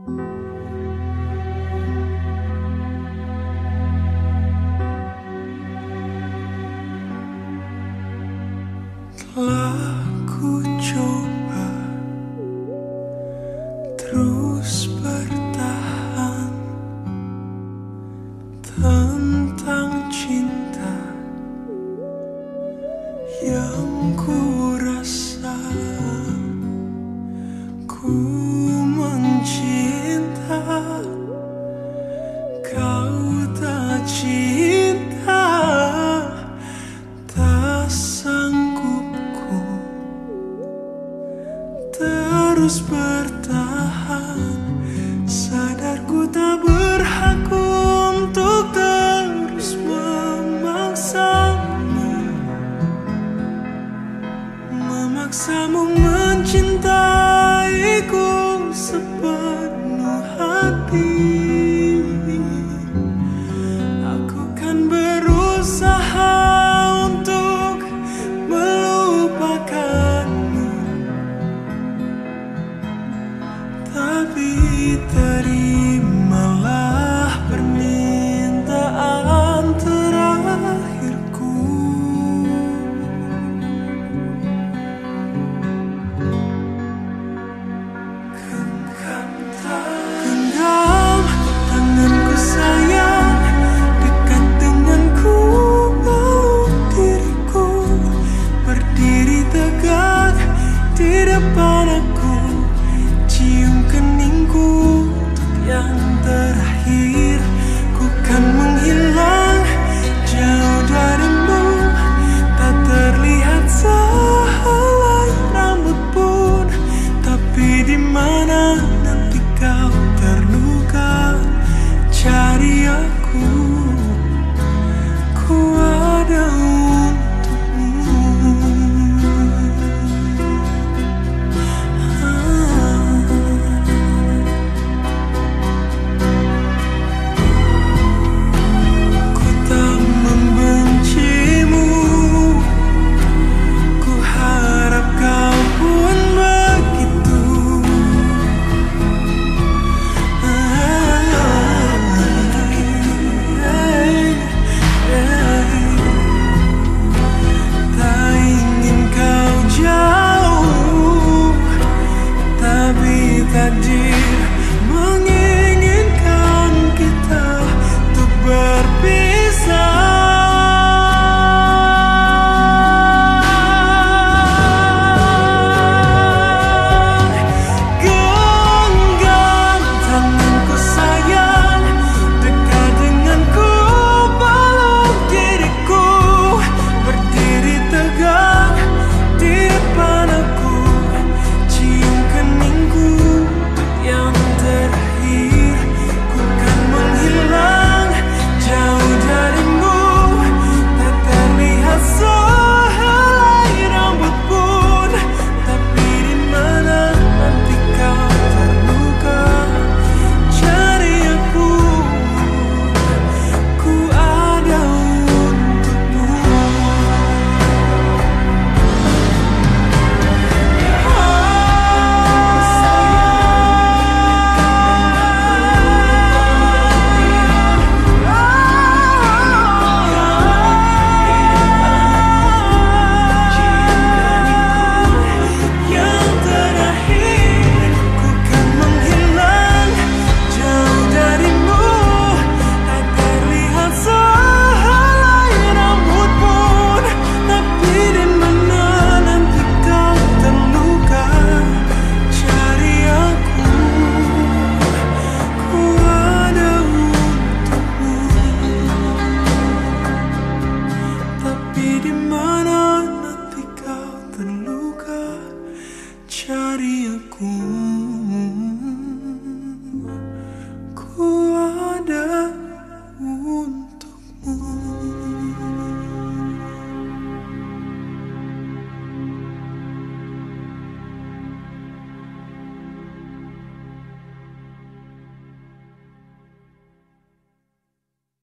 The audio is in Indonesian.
Telah ku coba terus bertahan tentang cinta yang ku memaksamu mencintaiku sepenuh hati. Aku kan berusaha untuk melupakanmu. Tapi terima padaku Cium keningku untuk yang terakhir. Ku kan menghilang jauh darimu Tak terlihat sehelai rambut pun. Tapi di mana nanti kau terluka? Cari aku.